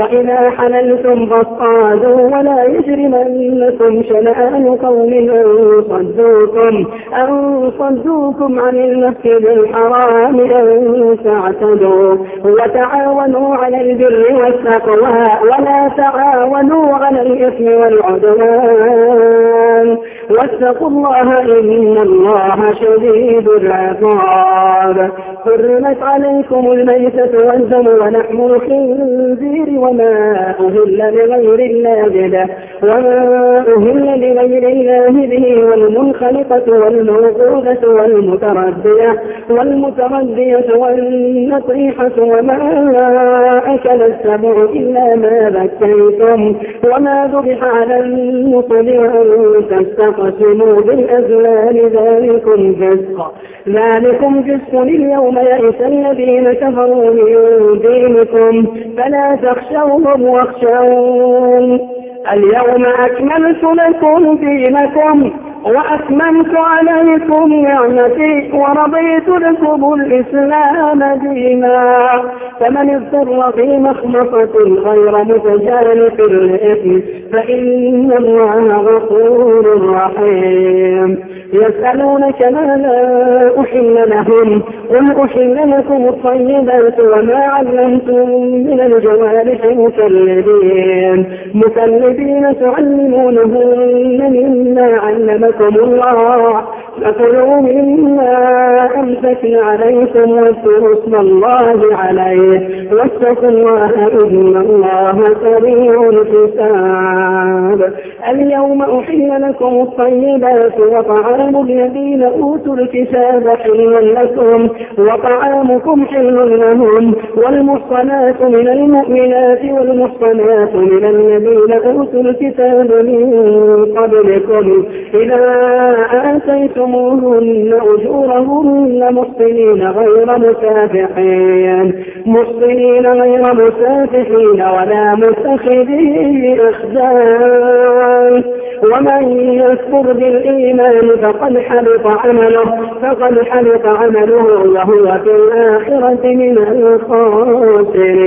وإذا حللتم فاصطادوا ولا يجرمنكم شنآن قوم أن صدوكم أن صدوكم عن المسجد الحرام أن تعتدوا وتعاونوا على البر والتقوى ولا تعاونوا على الإثم والعدوان واتقوا الله إن الله شديد العقاب حرمت عليكم الميتة والدم ولحم الخنزير وما أهل لغير الله به وما أهل لغير الله به والمنخلقة والموقوذة والمتردية والمتردية والنطيحة وما أكل السبع إلا ما ذكيتم وما ذبح على النصب وأن تستقسموا بالأزلام ذلكم فسق ذلكم فسق اليوم يئس الذين كفروا من دينكم فلا تخشوهم واخشون اليوم أكملت لكم دينكم. وأتممت عليكم نعمتي ورضيت لكم الإسلام دينا. فمن اضطر في مخمصة غير متجانف لإثم فإن الله غفور رحيم. يسألونك ماذا أحل لهم؟ قل أحل لكم الطيبات وما علمتم من الجوارح مكلبين. مكلبين تعلمونهن مما علمكم الله فكلوا مما أمسكن عليكم واذكروا اسم الله عليه واتقوا الله إن الله سريع الحساب. اليوم أحل لكم الطيبات وطعام الذين أوتوا الكتاب حل لكم وطعامكم حل لهم والمحصنات من المؤمنات والمحصنات من الذين أوتوا الكتاب من قبلكم إذا آتيتموهن أجورهن محصنين غير مسافحين محصنين غير مسافحين ولا متخذي أخدان ومن يكفر بالإيمان فقد حبط عمله فقد حبط عمله وهو في الآخرة من الخاسرين.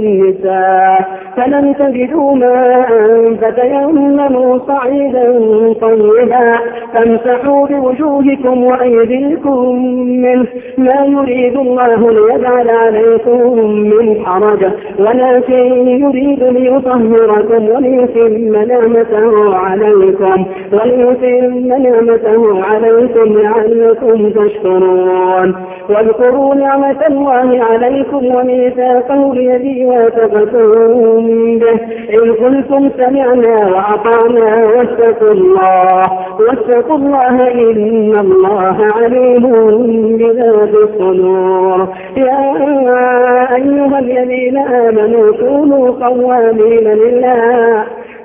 النساء فلم تجدوا ماء فتيمموا صعيدا طيبا فامسحوا بوجوهكم وأيديكم منه. ما يريد الله ليجعل عليكم من حرج ولكن يريد ليطهركم وليتم نعمته عليكم وليتم نعمته عليكم لعلكم تشكرون. واذكروا نعمة الله عليكم وميثاقه الذي واثقتم به. إن قلتم سمعنا وأطعنا واتقوا الله. واتقوا الله إن الله عليم بذات الصدور. يا أيها الذين آمنوا كونوا قوامين لله.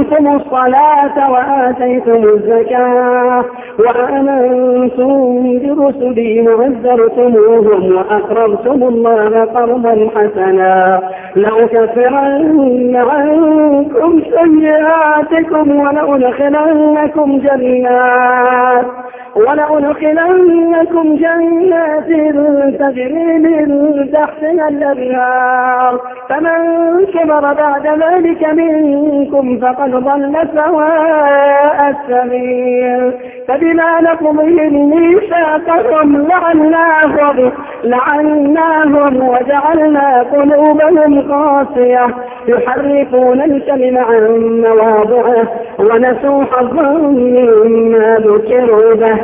الصلاة وآتيتم الزكاة وآمنتم برسلي وعزرتموهم وأقرضتم الله قرضا حسنا لأكفرن عنكم سيئاتكم ولأدخلنكم جنات ولأدخلنكم جنات تجري من تحتها الأنهار. فمن كبر بعد ذلك منكم فقد ضل سواء السبيل. فبما نقضهم ميثاقهم لعناهم لعناهم وجعلنا قلوبهم قاسية. يحرفون الكلم عن مواضعه ونسوا حظا مما ذكروا به.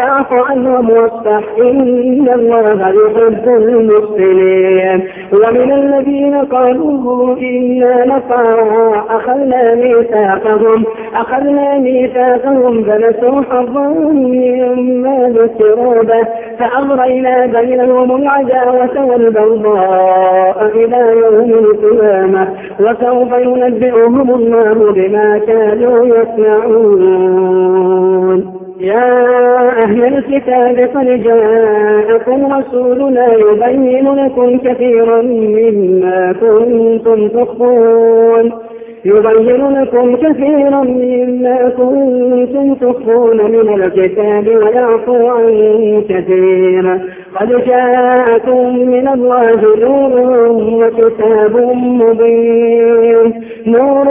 فاعف عنهم واصفح إن الله يحب المحسنين. ومن الذين قالوا إنا نصارى أخذنا ميثاقهم أخذنا ميثاقهم فنسوا حظا مما ذكروا به فأغرينا بينهم العداوة والبغضاء إلى يوم القيامة وسوف ينبئهم الله بما كانوا يصنعون. يا أهل الكتاب قد جاءكم رسولنا يبين لكم كثيرا مما كنتم تخفون. يبين لكم كثيرا مما كنتم تخفون من الكتاب ويعفو عن كثير. قد جاءكم من الله نور وكتاب مبين. نور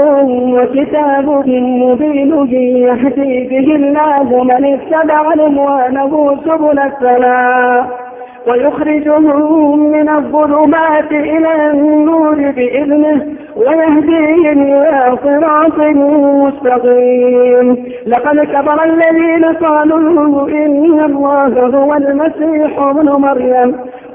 وكتاب مبين يهدي به الله من اتبع رضوانه سبل السلام ويخرجهم من الظلمات إلى النور بإذنه ويهديهم إلى صراط مستقيم. لقد كبر الذين قالوا إن الله هو المسيح ابن مريم.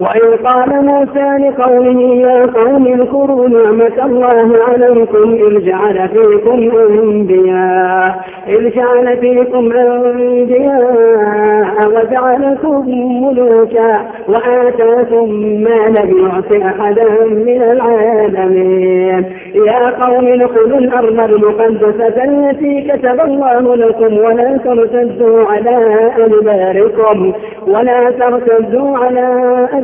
وإن قال موسى لقومه يا قوم اذكروا نعمة الله عليكم إذ جعل فيكم أنبياء إذ جعل فيكم أنبياء وجعلكم ملوكا وآتاكم ما لم يعط أحدا من العالمين. يا قوم ادخلوا الأرض المقدسة التي كتب الله لكم ولا ترتدوا على أدباركم ولا ترتدوا على أدباركم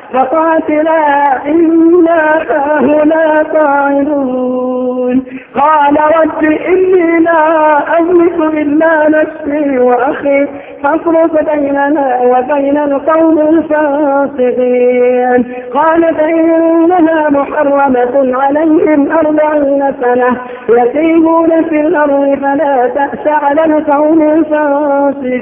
فقاتلا إنا هنا قاعدون. قال رب إني لا أملك إلا نفسي وأخي فاصرف بيننا وبين القوم الفاسقين. قال فإنها محرمة عليهم أربعين سنة يتيمون في الأرض فلا تأس على القوم الفاسقين.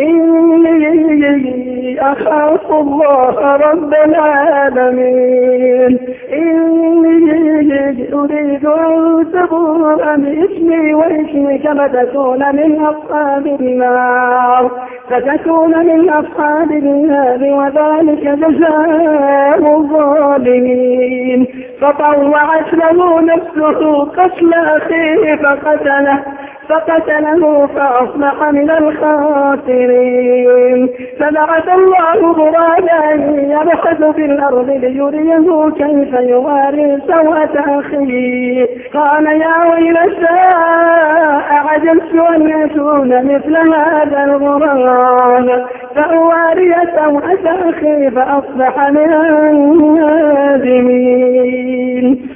إني أخاف الله رب العالمين. إني أريد أن تبوء بإسمي وإسمك فتكون من أصحاب النار. فتكون من أصحاب النار وذلك جزاء الظالمين. فطوعت له نفسه قتل أخيه فقتله. فقتله فأصبح من الخاسرين. فبعث الله غرابا يبحث في الأرض ليريه كيف يواري سوءة أخيه. قال يا ويلتى أعجبت أن يكون مثل هذا الغراب فأواري سوءة أخي فأصبح من النادمين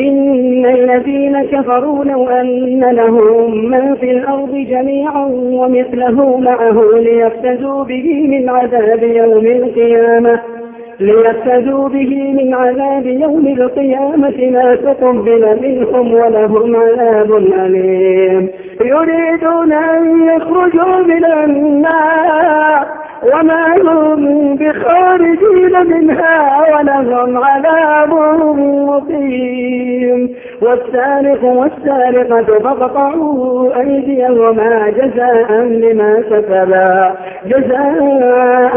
إن الذين كفروا لو أن لهم من في الأرض جميعا ومثله معه ليفتدوا به من عذاب يوم القيامة. ليفتدوا به من عذاب يوم القيامة ما تقبل منهم ولهم عذاب أليم. يريدون أن يخرجوا من النار وما هم بخارجين منها ولهم عذاب مقيم. والسارق والسارقة فاقطعوا أيديهما جزاء بما كسبا جزاء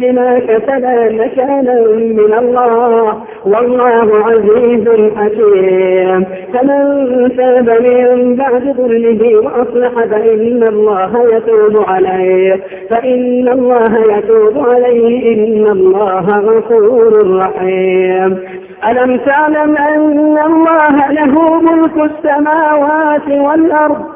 بما كسبا نكالا من الله. والله عزيز حكيم. فمن تاب من بعد ظلمه وأصلح فإن الله يتوب عليه. فإن الله يتوب عليه. إن الله غفور رحيم. ألم تعلم أن الله له ملك السماوات والأرض؟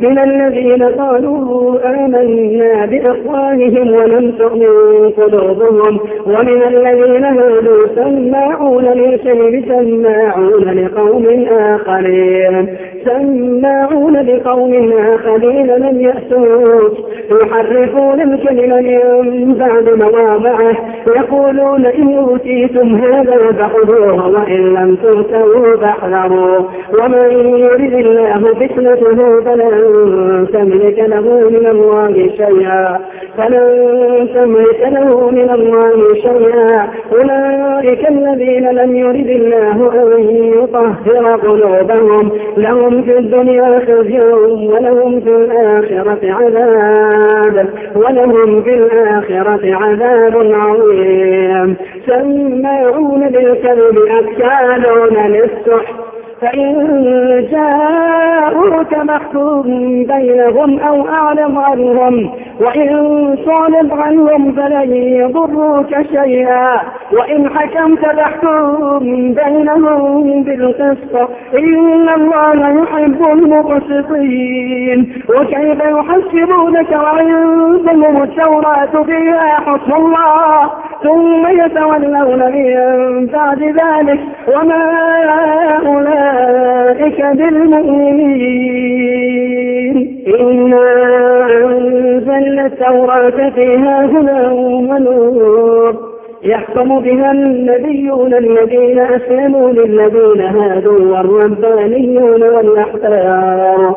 من الذين قالوا آمنا بأفواههم ولم تؤمن قلوبهم ومن الذين هادوا سماعون للكذب سماعون لقوم آخرين. سماعون لقوم آخرين لم يأتوك يحرفون الكلم من بعد مواضعه يقولون إن أوتيتم هذا فخذوه وإن لم تؤتوا فاحذروا ومن يرد الله فتنته فلن تملك له من الله شيئا فلن تملك له من الله شيئا. أولئك الذين لم يرد الله أن يطهر قلوبهم لهم في الدنيا خزي ولهم في الآخرة عذاب ولهم في الآخرة عذاب عظيم. سماعون بالكذب أكالون للسحت فإن جاءوك محكوم بينهم أو أعلم عنهم وإن صالب عنهم فلن يضروك شيئا. وإن حكمت فاحكم بينهم بالقسط. إن الله يحب المقسطين. وكيف يحسبونك وعندهم التوراة فيها حكم الله؟ ثم يتولون من بعد ذلك. وما أولئك بالمؤمنين. إنا أنزلنا التوراة فيها هدى ونور. يحكم بها النبيون الذين أسلموا للذين هادوا والربانيون والأحبار.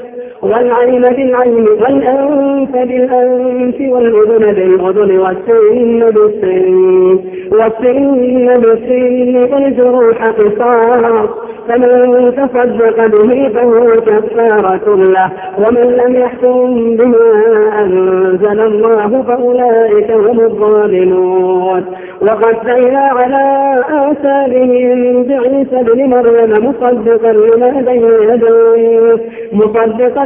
والعين بالعين والأنف بالأنف والأذن بالأذن والسن بالسن والسن بالسن والجروح قصاص. فمن تصدق به فهو كفارة له. ومن لم يحكم بما أنزل الله فأولئك هم الظالمون. وقفينا على آثارهم بعيسى بن مريم مصدقا لما بين يديه مصدقا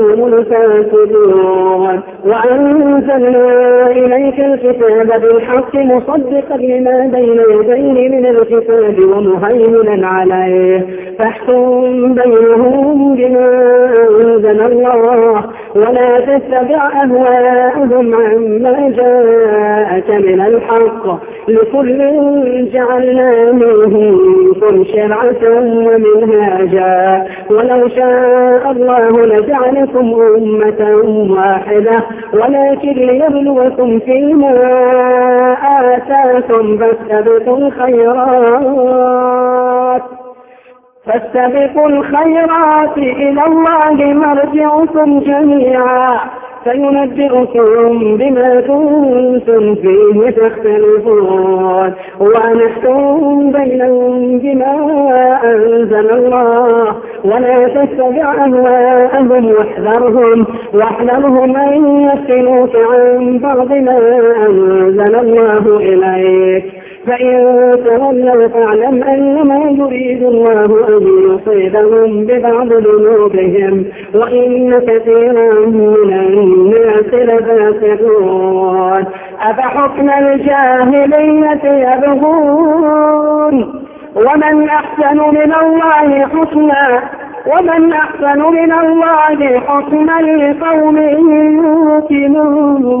هم الفاسدون وأنزلنا إليك الكتاب بالحق مصدقا لما بين يديه من الكتاب ومهيمنا عليه. فاحكم بينهم بما أنزل الله ولا تتبع أهواءهم عما جاءك من الحق. لكل جعلنا منكم شرعة ومنهاجا. ولو شاء الله لجعلكم أمة واحدة. ولكن ليبلوكم فيما آتاكم فاستبقوا الخيرات فاستبقوا الخيرات إلى الله مرجعكم جميعا. فينبئكم بما كنتم فيه تختلفون. ونحكم بينهم بما أنزل الله. ولا تتبع أهواءهم واحذرهم واحذرهم أن يفتنوك عن بعض ما أنزل الله إليك. فإن تولوا فاعلم أنما يريد الله أن يصيبهم ببعض ذنوبهم وإن كثيرا من الناس لفاسقون. أفحكم الجاهلية يبغون؟ ومن أحسن من الله حسنا؟ ومن أحسن من الله حكما لقوم يوقنون.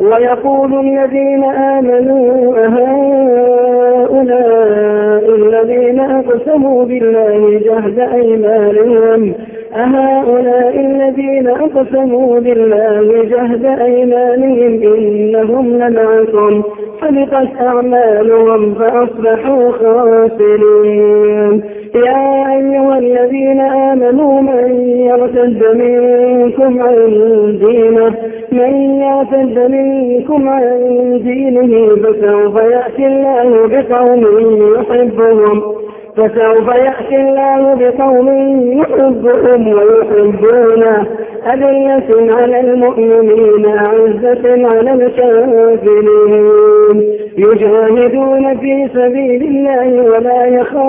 ويقول الذين آمنوا أهؤلاء الذين أقسموا بالله جهد أيمانهم؟ أهؤلاء الذين أقسموا بالله جهد أيمانهم إنهم لمعكم. حبطت أعمالهم فأصبحوا خاسرين. يا أيها الذين آمنوا من يرتد منكم عن دينه من يرتد منكم عن دينه فسوف يأتي الله بقوم يحبهم فسوف يأتي الله بقوم يحبهم ويحبونه. أذلة على المؤمنين أعزة على الكافرين. يجاهدون في سبيل الله ولا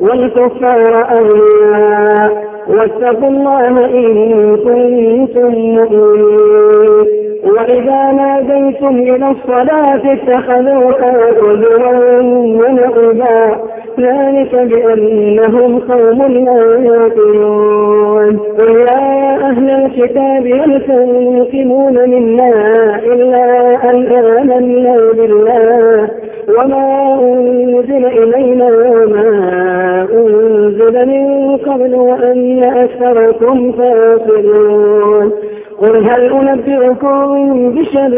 والكفار أولياء واتقوا الله إن كنتم مؤمنين. وإذا ناديتم إلى الصلاة اتخذوها هزوا ونعبا ذلك بأنهم قوم لا يعقلون قل يا أهل الكتاب هل تنقمون منا إلا أن آمنا بالله؟ وما أنزل أكثركم فاسقون. قل هل أنبئكم بشر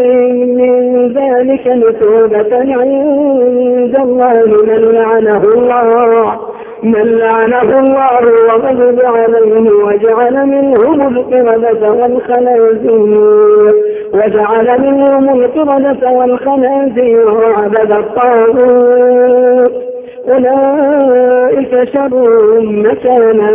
من ذلك مثوبة عند الله من لعنه الله؟ من لعنه الله وغضب عليه وجعل منهم القردة والخنازير. وجعل منهم القردة والخنازير وعبد الطاغوت. أولئك شر مكانا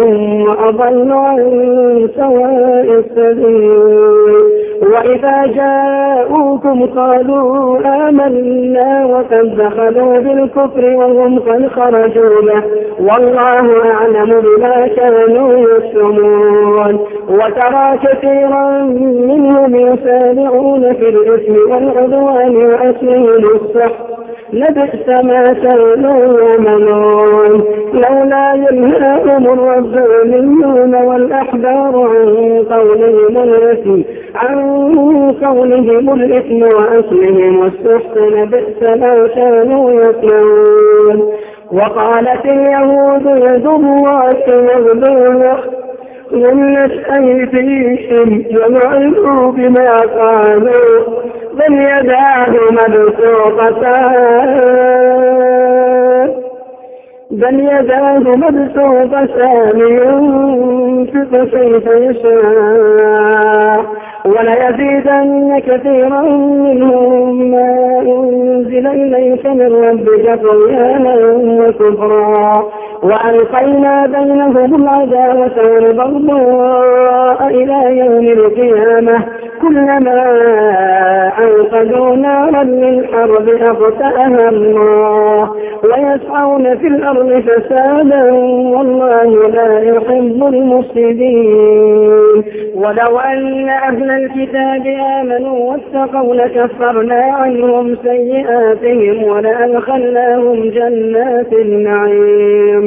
وأضل عن سواء السبيل. وإذا جاءوكم قالوا آمنا وقد دخلوا بالكفر وهم قد خرجوا به والله أعلم بما كانوا يسلمون وترى كثيرا منهم يسارعون في الإثم والعدوان وأكلهم السحت لبئس ما كانوا يعملون لولا ينهاهم الربانيون والأحبار عن قولهم الإثم عن قولهم الإثم وأكلهم السحت لبئس ما كانوا يصنعون. وقالت اليهود يد الله مغلولة غلت أيديهم جمعوا بما قالوا بل يداه مبسوطتان بل يداه مبسوطتان ينفق كيف يشاء وليزيدن كثيرا منهم ما أنزل إليك من ربك طغيانا وكفرا. وألقينا بينهم العداوة والبغضاء إلى يوم القيامة. كلما أوقدوا نارا للحرب أطفأها الله. ويسعون في الأرض فسادا والله لا يحب المفسدين. ولو أن أهل الكتاب آمنوا واتقوا لكفرنا عنهم سيئاتهم ولأدخلناهم جنات النعيم.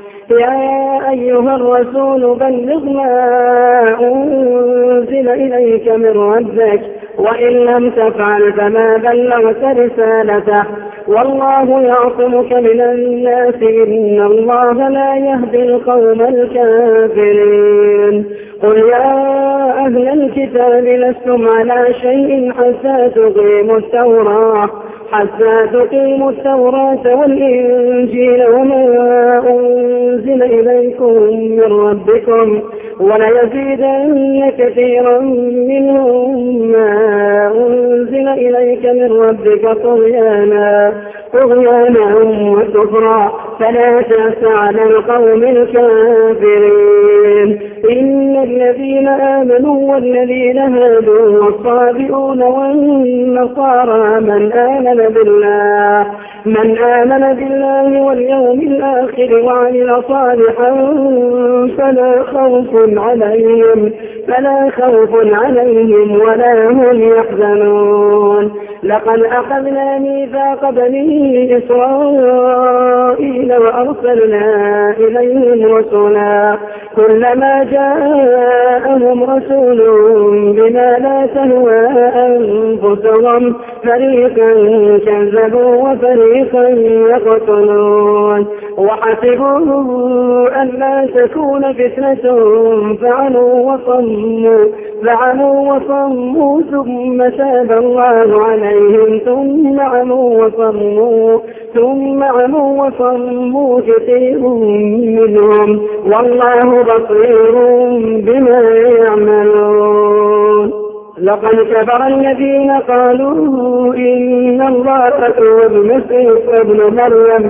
يا أيها الرسول بلغ ما أنزل إليك من ربك وإن لم تفعل فما بلغت رسالته. والله يعصمك من الناس إن الله لا يهدي القوم الكافرين. قل يا أهل الكتاب لستم على شيء حتى تقيموا التوراة؟ حتى تقيموا التوراة والإنجيل وما أنزل إليكم من ربكم وليزيدن كثيرا منهم ما أنزل إليك من ربك طغيانا طغيانا وكفرا فلا تأس على القوم الكافرين. إن الذين آمنوا والذين هادوا والصابئون والنصارى من آمن بالله من آمن بالله واليوم الآخر وعمل صالحا فلا خوف عليهم فلا خوف عليهم ولا هم يحزنون. لقد أخذنا ميثاق بني إسرائيل وأرسلنا إليهم رسلا كلما جاءهم رسول بما لا تهوى أنفسهم فريقا كذبوا وفريقا يقتلون. وحسبوا أن لا تكون فتنة فعلوا وصموا فعلوا وصموا ثم تاب الله عليهم ثم عموا وصموا ثم عموا وصموا كثير منهم. والله بصير بما يعملون. لقد كفر الذين قالوا إن الله هو المسيح ابن مريم.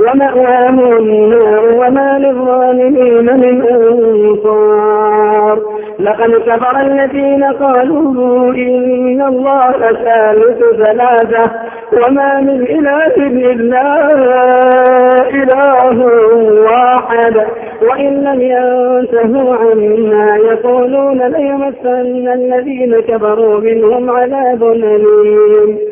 ومأواه النار وما للظالمين من أنصار. لقد كفر الذين قالوا إن الله ثالث ثلاثة وما من إله إلا إله واحد. وإن لم ينتهوا عما يقولون ليمسن الذين كفروا منهم عذاب أليم.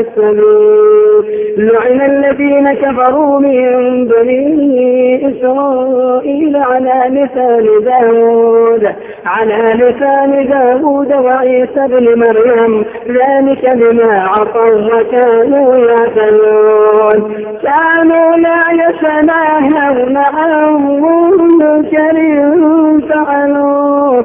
السبيل لعن الذين كفروا من بني إسرائيل على لسان داود. على لسان داود وعيسى بن مريم. ذلك بما عصوا وكانوا يعتلون كانوا لا يتناهون عن منكر فعلوه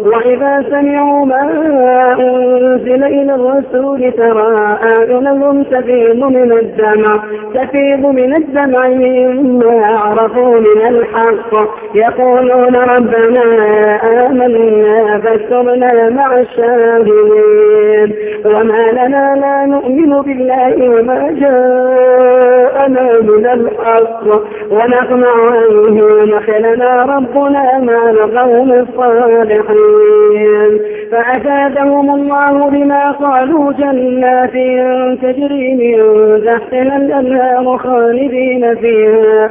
وإذا سمعوا ما أنزل إلى الرسول ترى أعينهم تفيض من الدمع تفيض من الدمع مما عرفوا من الحق. يقولون ربنا آمنا فاكتبنا مع الشاهدين. وما لنا لا نؤمن بالله وما جاءنا من الحق. ونطمع أن يدخلنا ربنا مع القوم الصالحين. فأفادهم الله بما قالوا جنات تجري من تحتها الأنهار خالدين فيها.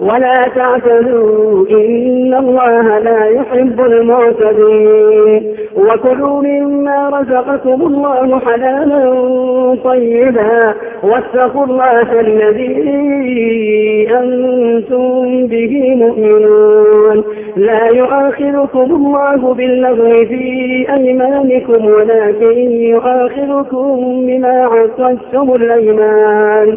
ولا تعتدوا إن الله لا يحب المعتدين. وكلوا مما رزقكم الله حلالا طيبا. واتقوا الله الذي أنتم به مؤمنون. لا يؤاخذكم الله باللغو في أيمانكم ولكن يؤاخذكم بما عقدتم الأيمان.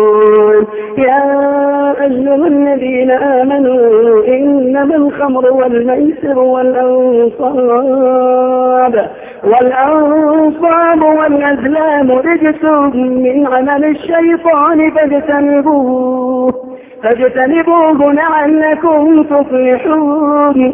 يا أيها الذين آمنوا إنما الخمر والميسر والأنصاب. والأنصاب والأزلام رجس من عمل الشيطان فاجتنبوه فاجتنبوه لعلكم تفلحون.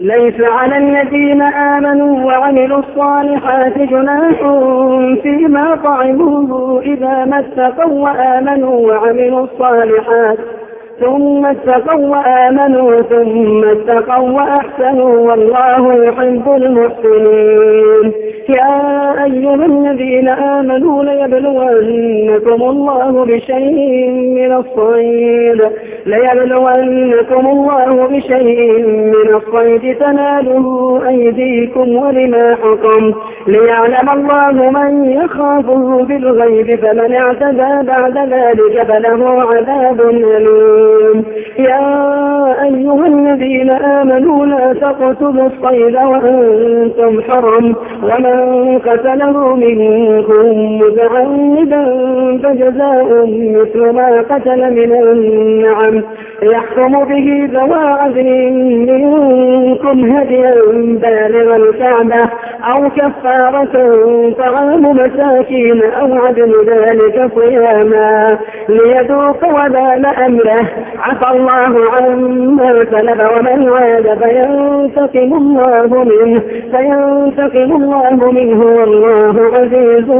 ليس على الذين آمنوا وعملوا الصالحات جناح فيما طعموه إذا ما اتقوا وآمنوا وعملوا الصالحات. ثم اتقوا وآمنوا ثم اتقوا وأحسنوا والله يحب المحسنين. يا أيها الذين آمنوا ليبلونكم الله بشيء من الصيد. ليبلونكم الله بشيء من الصيد تناله أيديكم ورماحكم ليعلم الله من يخافه بالغيب فمن اعتدى بعد ذلك فله عذاب أليم. يا أيها الذين آمنوا لا تقتلوا الصيد وأنتم حرم. ومن قتله منكم متعمدا فجزاء مثل ما قتل من النعم. يحكم به ذوى عدل منكم هديا بالغ الكعبة أو كفارة طعام مساكين أو عدل ذلك صياما. ليذوق وبال أمره. عفى الله عما سلف ومن عاد فينتقم الله منه فينتقم الله منه والله عزيز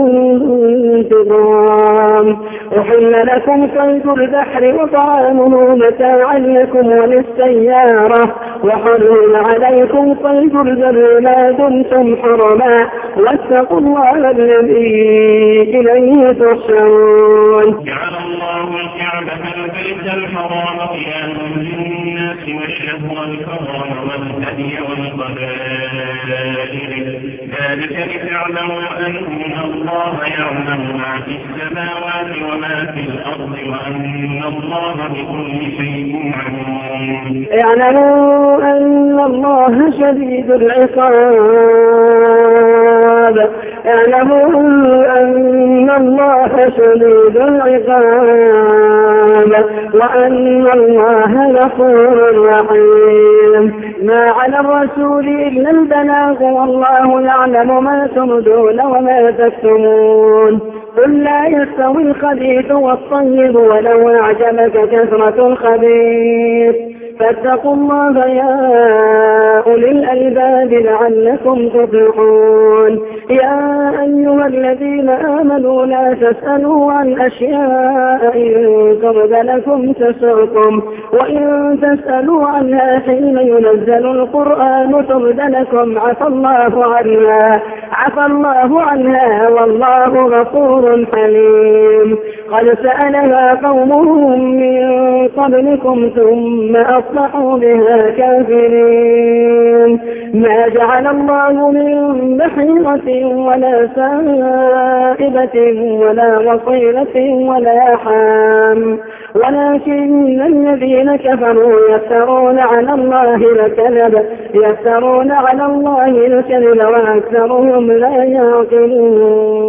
انتقام أحل لكم صيد البحر وطعامه متاعا لكم وللسيارة. وحرم عليكم صيد البر ما دمتم حرما. واتقوا الله الذي إليه تحشرون. جعل الله الكعبة البيت الحرام قياما للناس والشهر الحرام والهدي والقبائل. ذلك لتعلموا أن الله يعلم ما في السماوات وما في الأرض وأن الله بكل شيء عليم. اعلموا أن الله شديد العقاب. اعلموا أن الله شديد العقاب وأن الله غفور رحيم. ما على الرسول إلا البلاغ والله يعلم ما تبدون وما تكتمون. قل لا يستوي الخبيث والطيب ولو أعجبك كثرة الخبيث. فاتقوا الله يا أولي الألباب لعلكم تفلحون. يا أيها الذين آمنوا لا تسألوا عن أشياء إن ترد لكم تسركم وإن تسألوا عنها حين ينزل القرآن ترد لكم. عفى الله عنها. عفى الله عنها. والله غفور حليم. قد سألها قومهم من قبلكم ثم أصبحوا بها كافرين. ما جعل الله من بحيرة ولا سائبة ولا وصيلة ولا حام. ولكن الذين كفروا يفترون على الله الكذب يفترون على الله الكذب وأكثرهم لا يعقلون.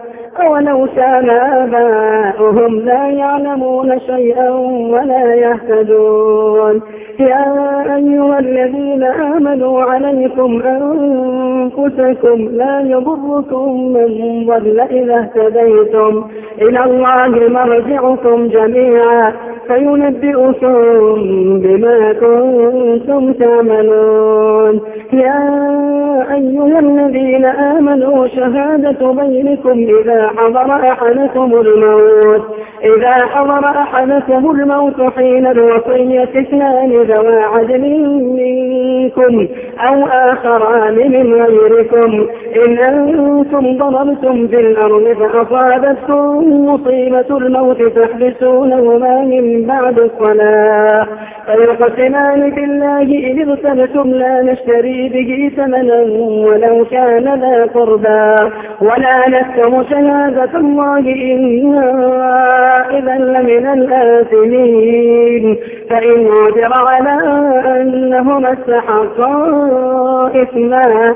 أولو كان آباؤهم لا يعلمون شيئا ولا يهتدون. يا أيها الذين آمنوا عليكم أنفسكم لا يضركم من ضل إذا اهتديتم. إلى الله مرجعكم جميعا. فينبئكم بما كنتم تعملون. يا أيها الذين آمنوا شهادة بينكم إذا حضر أحدكم الموت. إذا حضر أحدكم الموت حين الوصية اثنان ذوى عدل منكم أو آخران من غيركم. إن أنتم ضربتم في الأرض فأصابتكم مصيبة الموت تحبسونهما من بعد الصلاة. فيقسمان بالله إن ارتبتم لا نشتري به ثمنا ولو كان ذا قربا ولا نكتم شهادة الله إنا إذا لمن الآثمين. فإن عثر على أنهما استحقا إثما.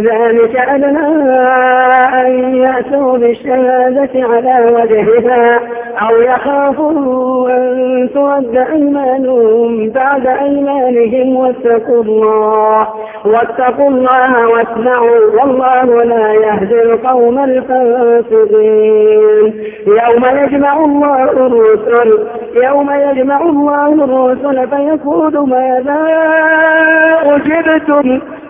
ذلك أدنى أن يأتوا بالشهادة على وجهها أو يخافوا أن ترد أيمانهم بعد أيمانهم واتقوا الله واتقوا الله واسمعوا والله لا يهدي القوم الفاسقين. يوم يجمع الله الرسل يوم يجمع الله الرسل فيقول ماذا أجبتم؟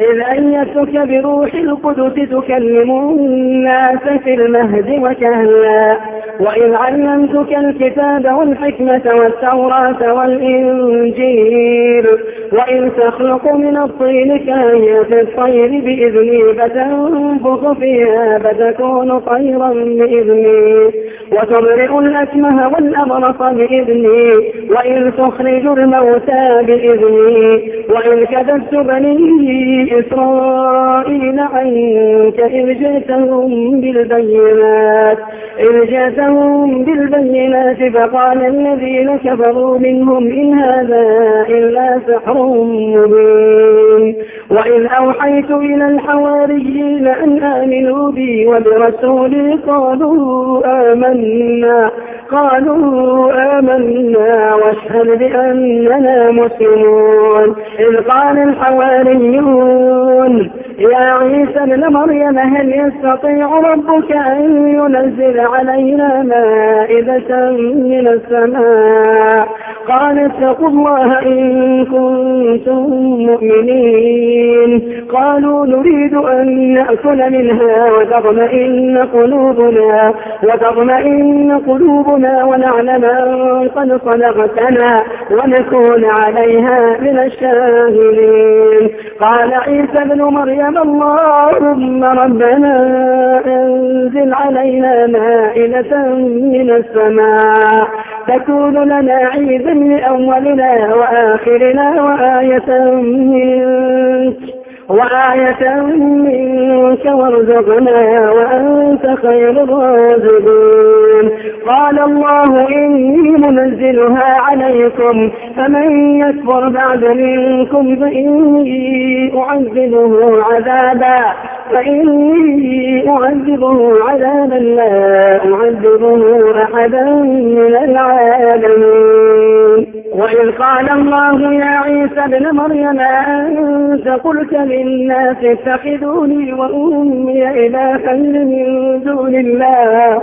إذ أيتك بروح القدس تكلم الناس في المهد وكهلا. وإذ علمتك الكتاب والحكمة والتوراة والإنجيل. وإن تخلق من الطين كهية الطير بإذني فتنفخ فيها فتكون طيرا بإذني. وتبرئ الأكمه والأبرص بإذني وإن تخرج الموتى بإذني وإن كذبت بني إسرائيل عنك إذ جئتهم بالبينات إذ جئتهم بالبينات فقال الذين كفروا منهم إن هذا إلا سحر مبين. وإذ أوحيت إلى الحواريين أن آمنوا بي وبرسولي قالوا آمنا قالوا آمنا واشهد بأننا مسلمون. إذ قال الحواريون يا عيسى ابن مريم هل يستطيع ربك أن ينزل علينا مائدة من السماء؟ قال اتقوا الله إن كنتم مؤمنين. قالوا نريد أن نأكل منها وتطمئن قلوبنا وتطمئن قلوبنا ونعلم أن قد صدقتنا ونكون عليها من الشاهدين. قال عيسى ابن مريم اللهم ربنا أنزل علينا مائدة من السماء تكون لنا عيدا لأولنا وآخرنا وآية منك. وآية منك وارزقنا وأنت خير الرازقين. قال الله إني منزلها عليكم فمن يكفر بعد منكم فإني أعذبه عذابا. فإني أعذبه عذابا لا أعذبه أحدا من العالمين. وإذ قال الله يا عيسى ابن مريم أنت قلت للناس اتخذوني وأمي إلهين من دون الله.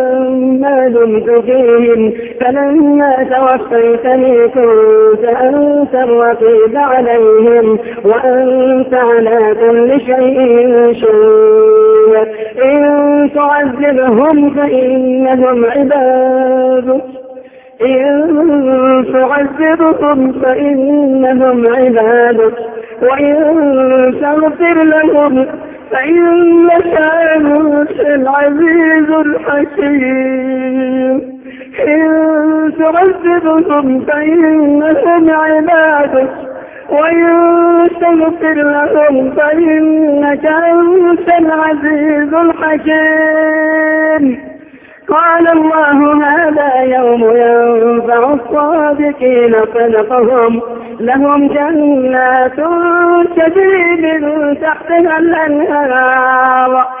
ما دمت فيهم فلما توفيتني كنت أنت الرقيب عليهم وأنت على كل شيء شهيد. إن تعذبهم فإنهم عبادك إن تعذبهم فإنهم عبادك وإن تغفر لهم فإنك أنت العزيز الحكيم. إن تعذبهم فإنهم عبادك وإن تغفر لهم فإنك أنت العزيز الحكيم. قال الله هذا يوم ينفع الصادقين صدقهم. لهم جنات تجري من تحتها الأنهار.